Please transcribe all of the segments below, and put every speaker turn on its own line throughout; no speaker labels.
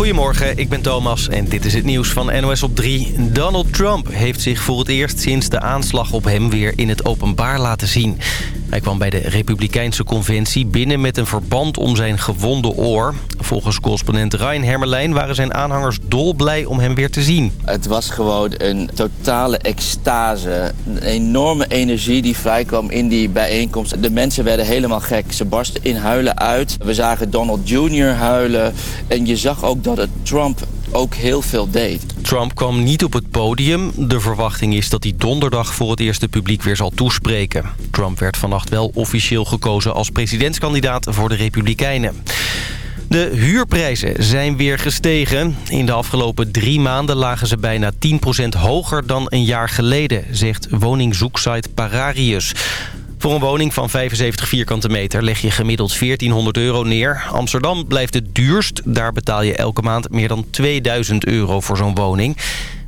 Goedemorgen, ik ben Thomas en dit is het nieuws van NOS op 3. Donald Trump heeft zich voor het eerst sinds de aanslag op hem weer in het openbaar laten zien. Hij kwam bij de Republikeinse conventie binnen met een verband om zijn gewonde oor. Volgens correspondent Ryan Hermelijn waren zijn aanhangers dolblij om hem weer te zien.
Het was gewoon een totale extase. Een enorme energie die vrijkwam in die bijeenkomst. De mensen werden helemaal gek. Ze barsten in huilen uit. We zagen Donald Jr. huilen. En je zag ook dat het Trump ook heel veel deed.
Trump kwam niet op het podium. De verwachting is dat hij donderdag voor het eerste publiek weer zal toespreken. Trump werd vannacht wel officieel gekozen als presidentskandidaat voor de Republikeinen. De huurprijzen zijn weer gestegen. In de afgelopen drie maanden lagen ze bijna 10% hoger dan een jaar geleden, zegt woningzoeksite Pararius. Voor een woning van 75 vierkante meter leg je gemiddeld 1400 euro neer. Amsterdam blijft het duurst. Daar betaal je elke maand meer dan 2000 euro voor zo'n woning.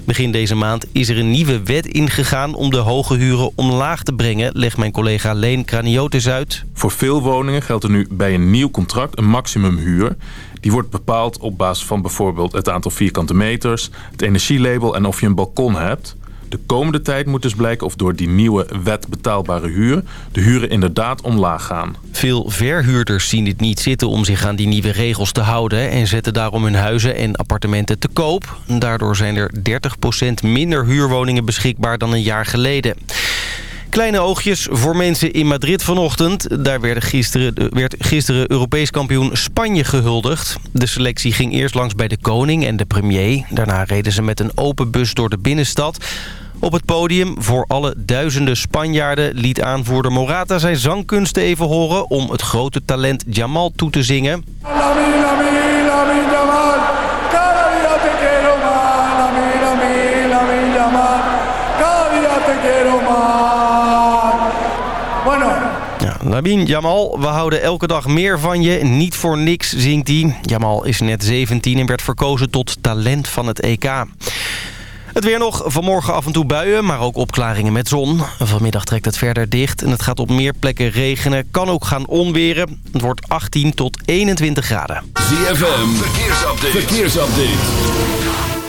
Begin deze maand is er een nieuwe wet ingegaan om de hoge huren omlaag te brengen, legt mijn collega Leen Kraniotis uit.
Voor veel woningen geldt er nu bij een nieuw contract een maximumhuur. Die wordt bepaald op basis van bijvoorbeeld het aantal vierkante meters, het energielabel en of je een balkon hebt. De komende tijd moet dus blijken of door die nieuwe wet betaalbare huur... de huren inderdaad omlaag gaan.
Veel verhuurders zien het niet zitten om zich aan die nieuwe regels te houden... en zetten daarom hun huizen en appartementen te koop. Daardoor zijn er 30% minder huurwoningen beschikbaar dan een jaar geleden. Kleine oogjes voor mensen in Madrid vanochtend. Daar werd gisteren, werd gisteren Europees kampioen Spanje gehuldigd. De selectie ging eerst langs bij de koning en de premier. Daarna reden ze met een open bus door de binnenstad. Op het podium voor alle duizenden Spanjaarden liet aanvoerder Morata zijn zangkunsten even horen... om het grote talent Jamal toe te zingen. Labin Jamal, we houden elke dag meer van je. Niet voor niks, zingt hij. Jamal is net 17 en werd verkozen tot talent van het EK. Het weer nog. Vanmorgen af en toe buien, maar ook opklaringen met zon. Vanmiddag trekt het verder dicht en het gaat op meer plekken regenen. Kan ook gaan onweren. Het wordt 18 tot 21 graden.
ZFM, verkeersupdate. verkeersupdate.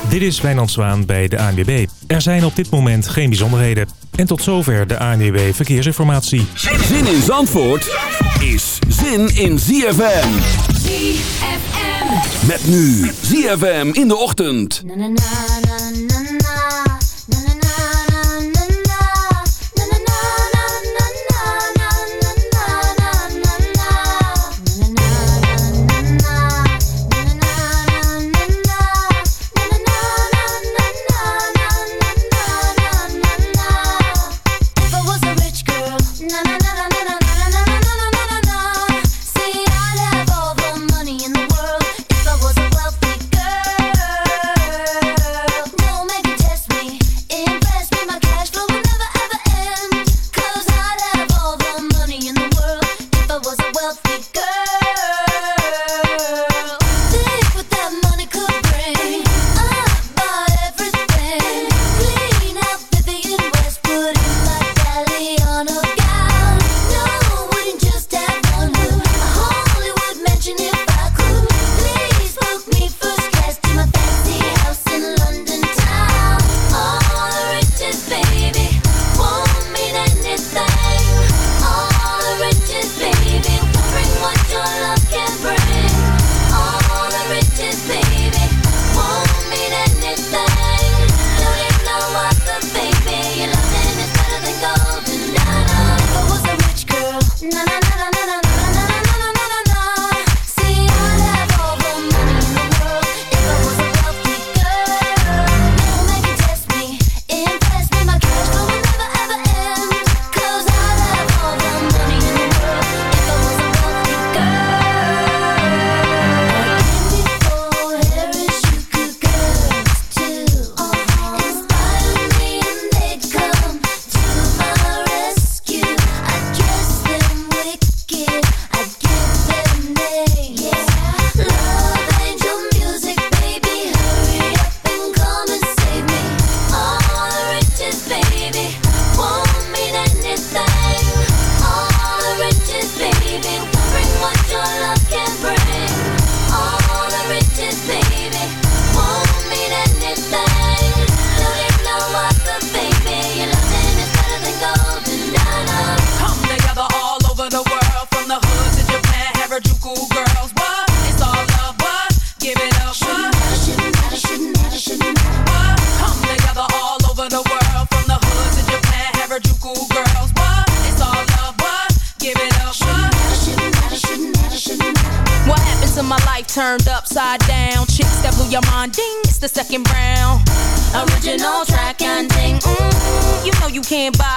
Dit is Wijnand Zwaan bij de ANWB. Er zijn op dit moment geen bijzonderheden. En tot zover de ANWB Verkeersinformatie.
Zin in Zandvoort is zin in ZFM.
ZFM.
Met nu ZFM in de ochtend.
Na, na, na, na, na, na.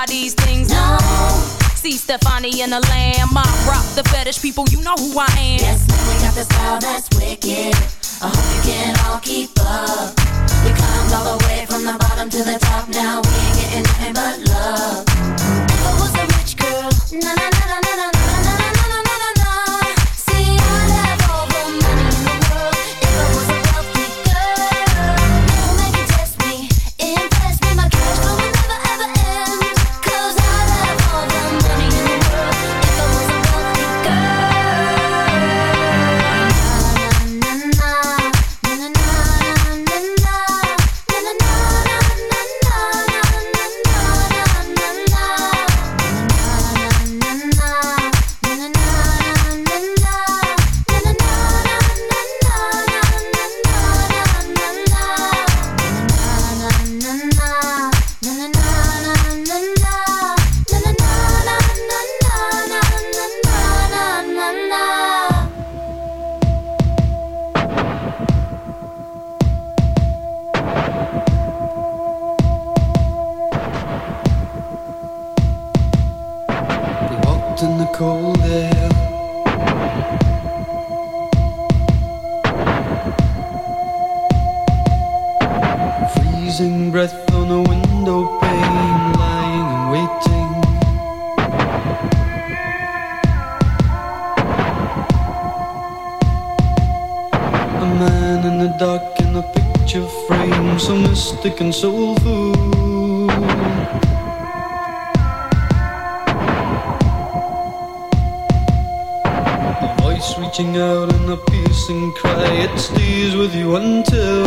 these things. No. See Stefani and the Lamb. I rock the fetish people. You know who I am.
Yes, man, we got the style that's wicked. I hope you can all keep up. We climbed all the way from the bottom to the top. Now we ain't getting nothing but love. If I was a rich girl, na na na na.
it stays with you until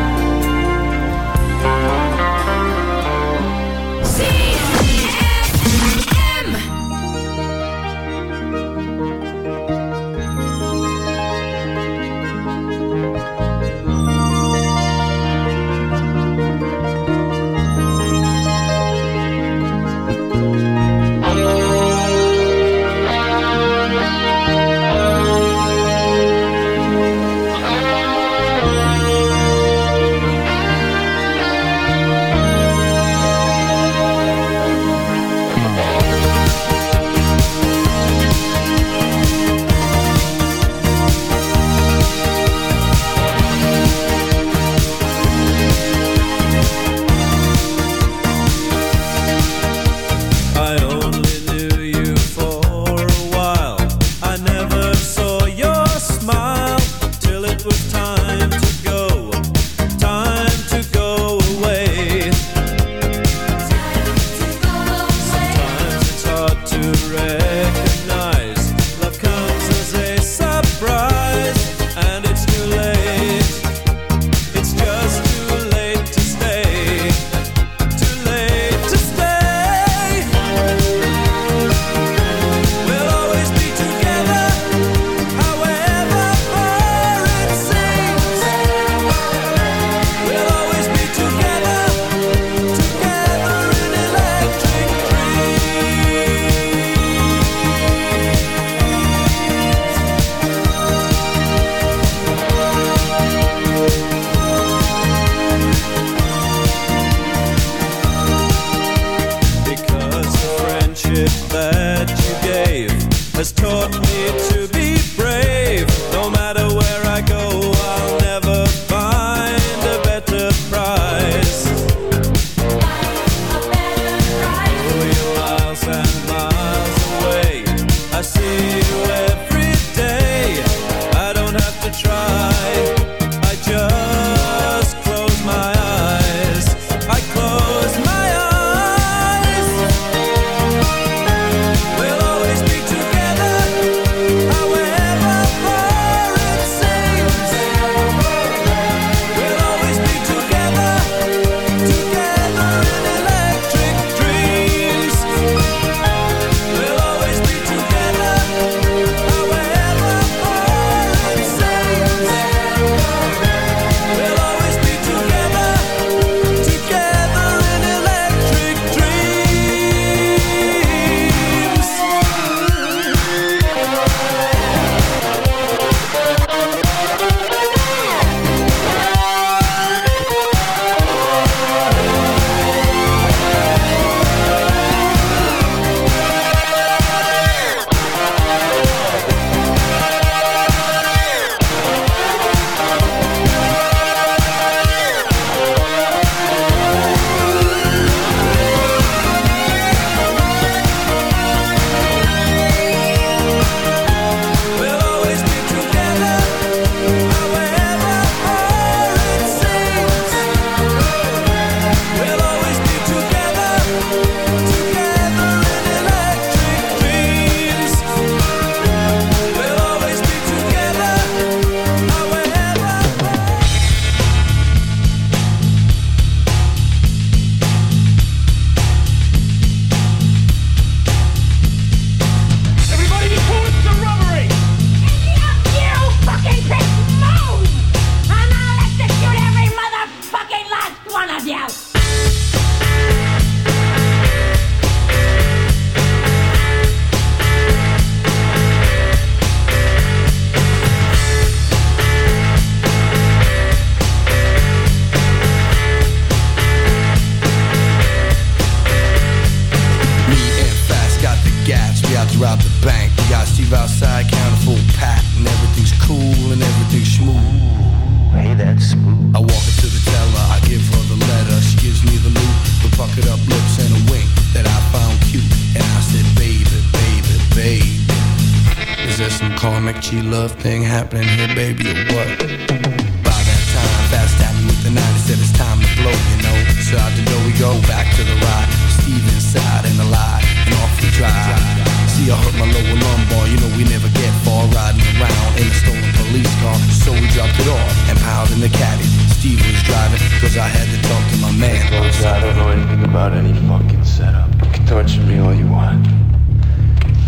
I had to talk to my man.
Close, I don't know anything about any fucking setup. You can torture me all you want.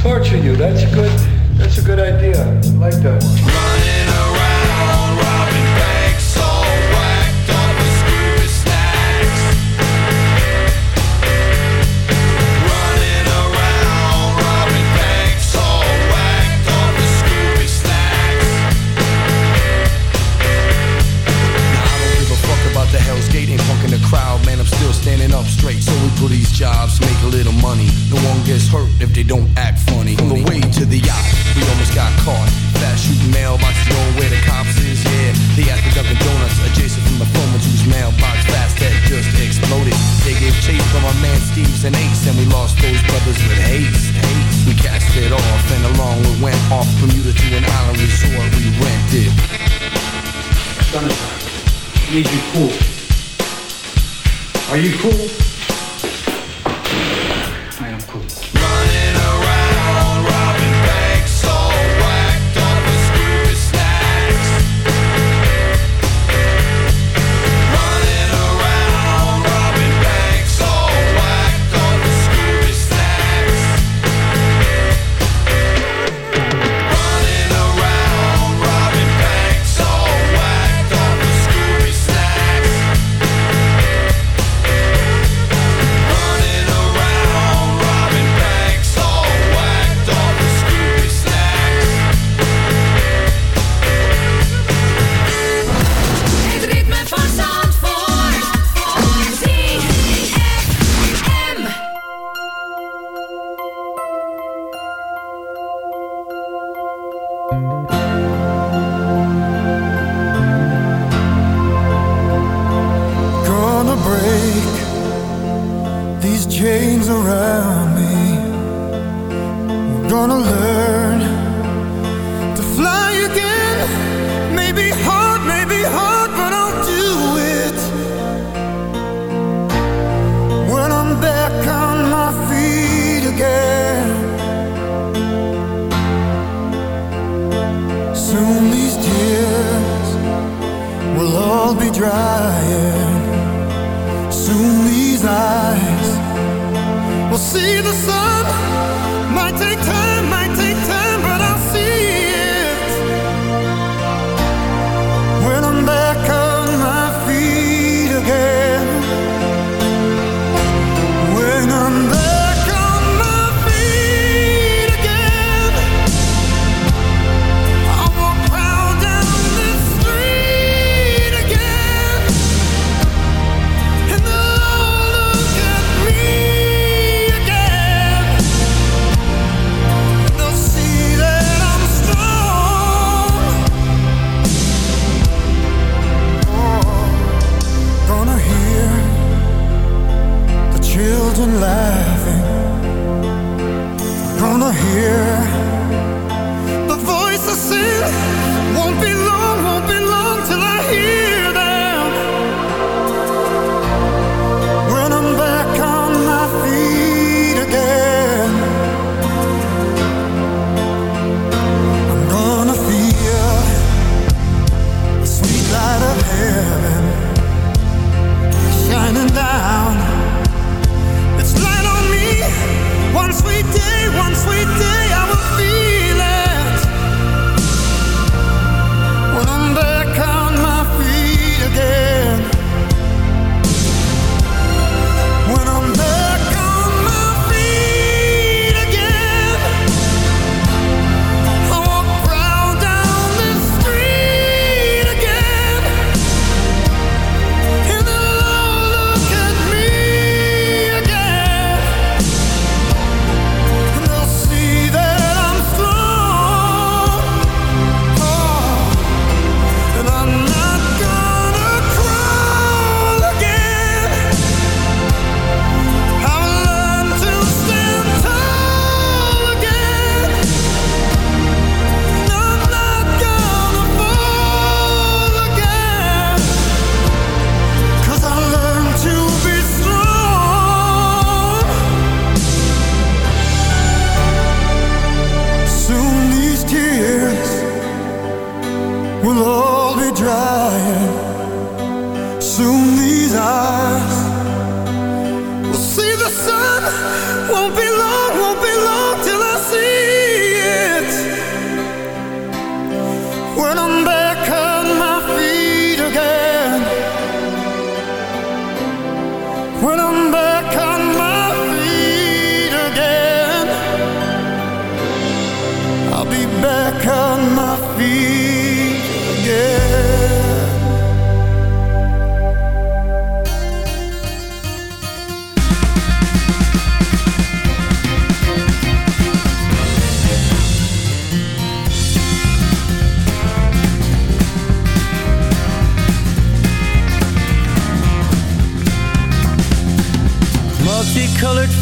Torture you? That's a good. That's a good idea. I like that one.
Running around, robbing.
jobs, make a little money. No one gets hurt if they don't act funny. On the way to the yacht, we almost got caught. Fast shooting mailboxes, knowing where the cops is, yeah. They at the Dunkin' Donuts, adjacent from the phone, whose mailbox fast that just exploded. They gave chase from our man Steve's and Ace, and we lost those brothers with haste. haste. We cast it off, and along we went off Bermuda to an island resort we rented.
Jonathan, I need you cool. Are you cool?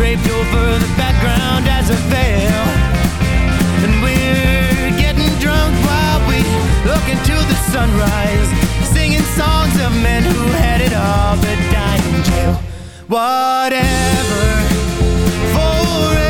Draped over the background as a veil. And we're getting drunk while we look into the sunrise, singing songs of men who had it all but died in jail. Whatever, forever,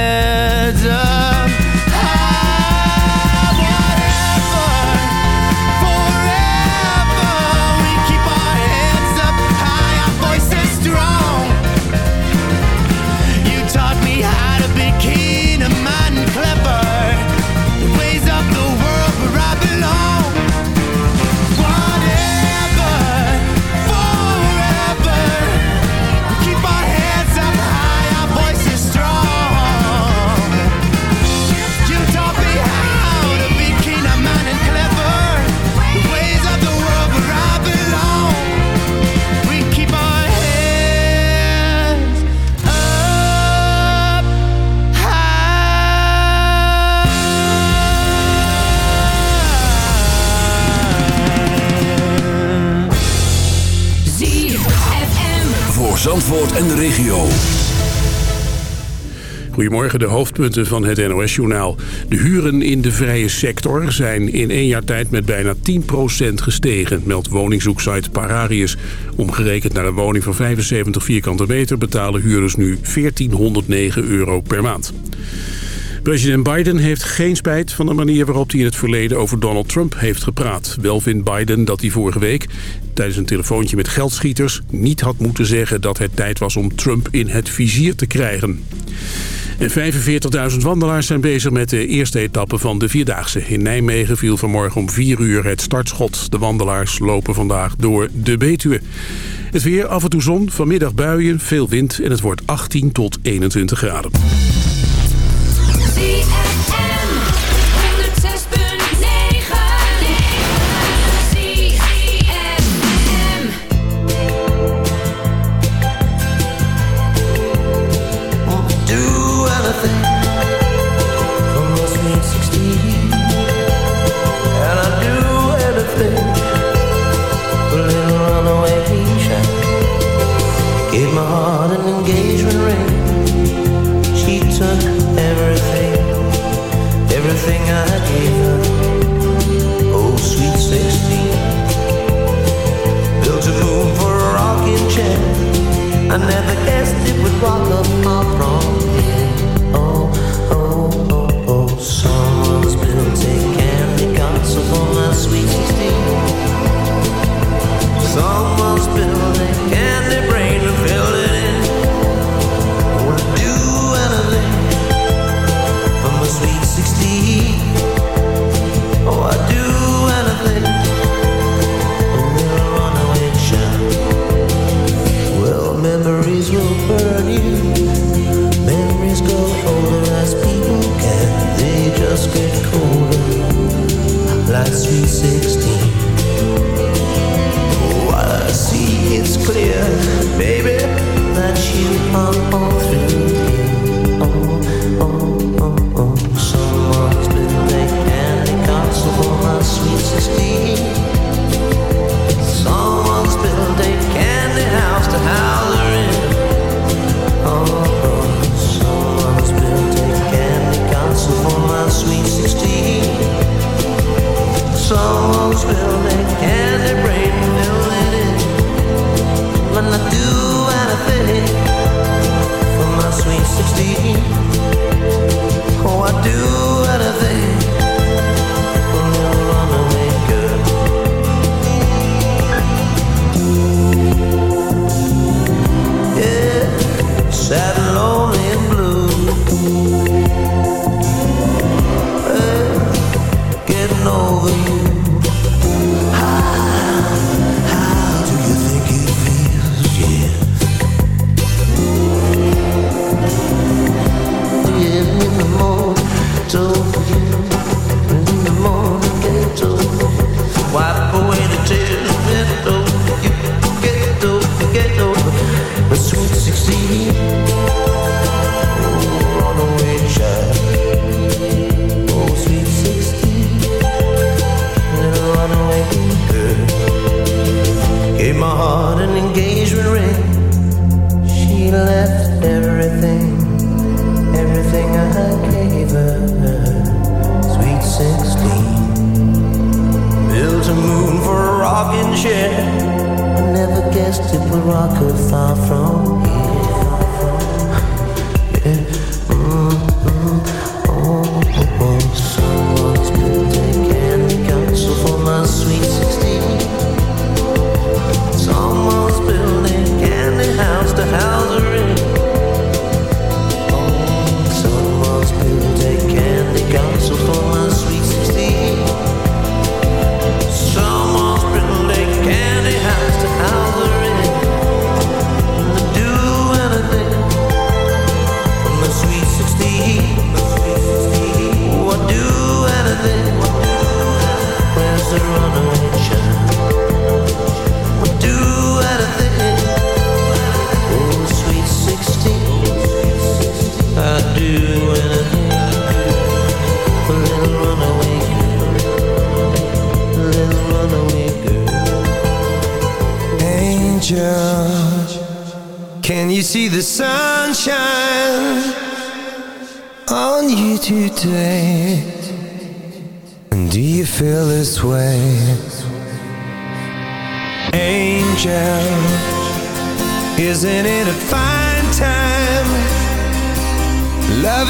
En de regio.
Goedemorgen, de hoofdpunten van het NOS-journaal. De huren in de vrije sector zijn in één jaar tijd met bijna 10% gestegen, meldt woningzoeksite Pararius. Omgerekend naar een woning van 75 vierkante meter betalen huurders nu 1409 euro per maand. President Biden heeft geen spijt van de manier waarop hij in het verleden over Donald Trump heeft gepraat. Wel vindt Biden dat hij vorige week tijdens een telefoontje met geldschieters niet had moeten zeggen dat het tijd was om Trump in het vizier te krijgen. En 45.000 wandelaars zijn bezig met de eerste etappe van de Vierdaagse. In Nijmegen viel vanmorgen om 4 uur het startschot. De wandelaars lopen vandaag door de Betuwe. Het weer, af en toe zon, vanmiddag buien, veel wind en het wordt 18 tot 21 graden.
Do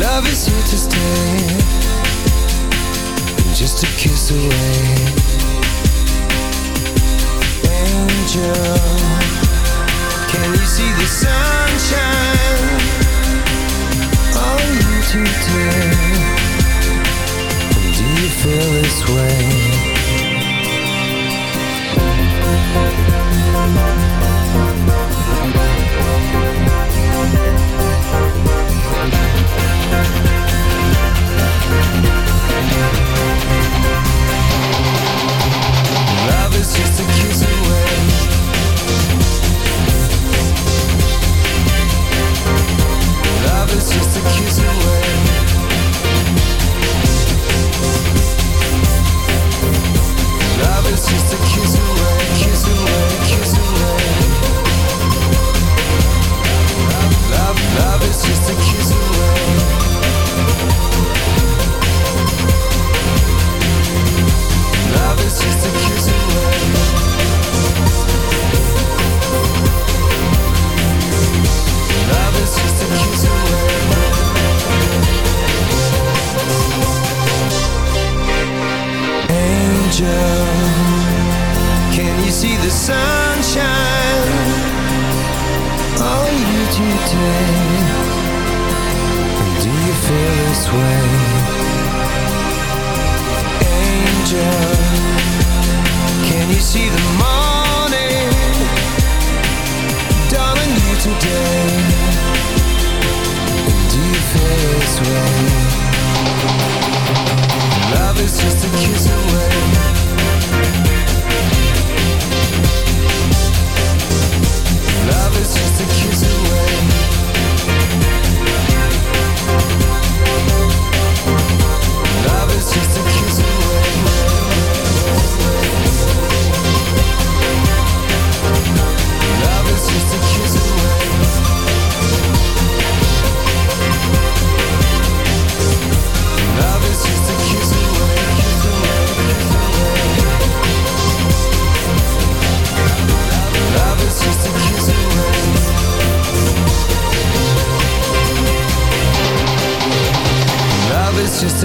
Love is here to stay. Just a kiss away. Angel Can you see the sunshine On you today? Do you feel this way? Thank Thank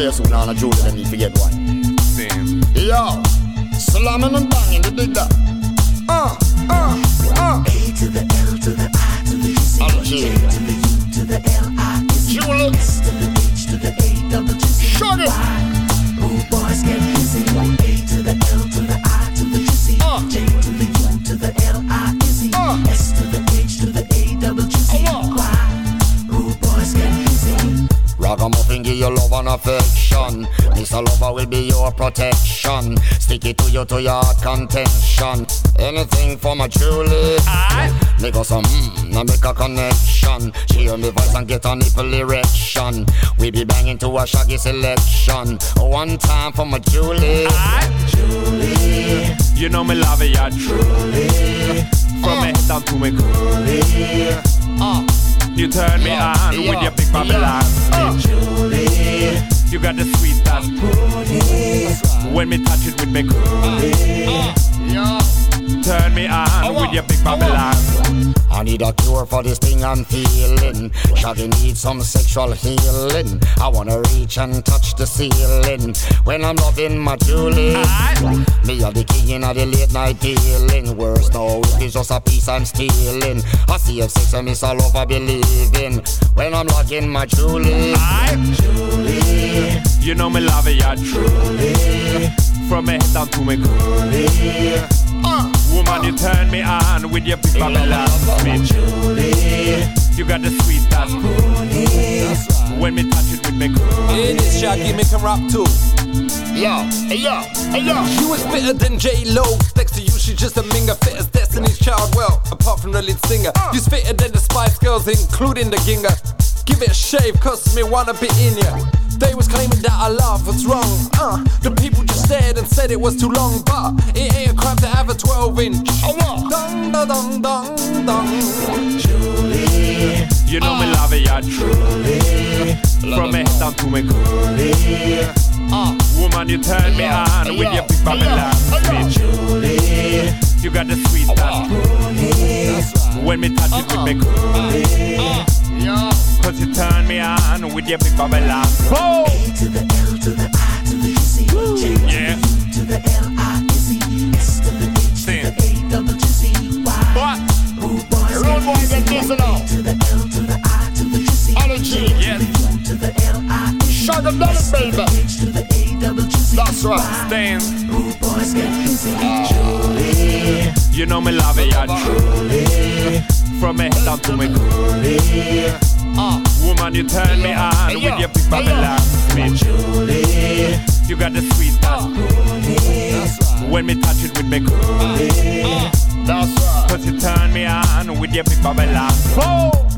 Else who know a Julie, you love and affection. Mr. Lover will be your protection. Stick it to you to your contention. Anything for my Julie. Make us some mm, now make a connection. She hear me voice and get a nipple erection. We be banging to a shaggy selection. One time for my Julie. Julie.
You know me love it, yeah, truly. From me head down to me coolie.
Uh.
You turn me
Yeah,
on
yeah,
with your big Babylon
yeah.
speech. You got the sweet as coolie. When me touch it with me coolie. Turn me on with your big Babylon.
I need a cure for this thing I'm feeling. Shaggy needs some sexual healing. I wanna reach and touch the ceiling when I'm loving my Julie. Me are the king of the late night dealing. Worse no, it's just a piece I'm stealing. I see if sex and miss all over believing when I'm loving my Julie. Julie.
You know me love it, yeah, truly. From me head down to me coolie. Uh, woman, you turn me on with your big Babylon speech. You got the sweet as coolie. When me touch it with me coolie.
In this Shaggy me a rap too.
Yo, hey yo, hey yo.
You was fitter than J Lo. Next to you, she's just a minger. Fit as Destiny's Child. Well, apart from the lead singer, uh. you's fitter than the Spice Girls, including the Ginger. Give it a shave, cause me wanna be in ya. They was claiming that our love was wrong. Uh, the people just stared and said it was too long, but it ain't a crime to have a 12 inch. Dong, dong, dong, dong, dong.
You know me love it, yeah, truly. From me head down to me coolie. Uh, woman, you turn me on with your big Babylon Julie, You got the sweet as coolie. When me touch it with me coolie. Uh, uh. Cause you turn me on with your big Babylon. Whoa!
A to the L to the I to the. J to
Yeah.
the U to the L I to the H to the A double G C Y. Rude boys
Rude boys get this
to the L to the I to the G C.
Ali G.
J to the the L I
Shut them down,
to the
baby.
H to the A double G C.
That's right.
Stand.
Rude uh, boys get busy. Julie.
You know me love it, yeah, truly. From me head down to me coolie. Ah. Uh, woman, you turn me on with your big Babylon Julie. You got the sweet as ah. coolie. When me touch it with me coolie. Ah.
That's right.
Cause you turn me on with your big Babylon. Whoa!